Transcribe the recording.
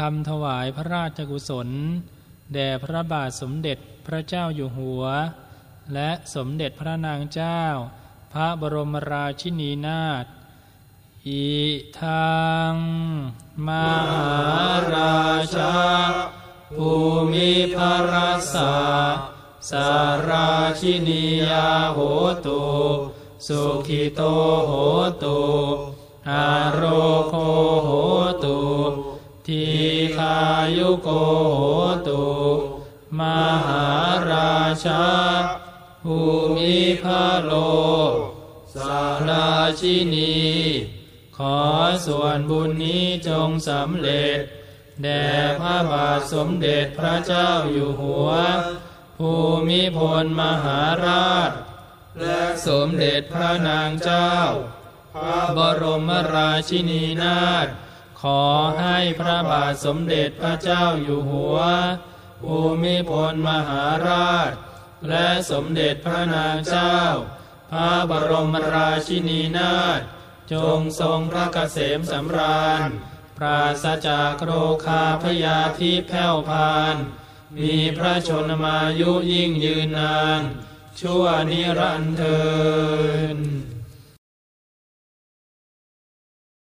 คำถวายพระราชกุศล แด่พระบาทสมเด็จพระเจ้าอยู่หัว และสมเด็จพระนางเจ้า พระบรมราชินีนาถอีทางมหาราชา ภูมิพระสาสาราชินียาโหตุสุขิโตโหตุอาโรโคโทีคายุโกโหตุมหาราชาภูมิพะโลสาราชินี ขอส่วนบุญนี้จงสำเร็จ แด่พระบาทสมเด็จพระเจ้าอยู่หัว ภูมิพลมหาราช และสมเด็จพระนางเจ้า พระบรมราชินีนาถ ขอให้พระบาทสมเด็จพระเจ้าอยู่หัว ภูมิพลมหาราช และสมเด็จพระนางเจ้า พระบรมราชินีนาถจงทรงพระเกษมสำราญ ปราศจากโรคาพยาธิแผ่วพาน มีพระชนมายุยิ่งยืนนาน ชั่วนิรันดร์เทิน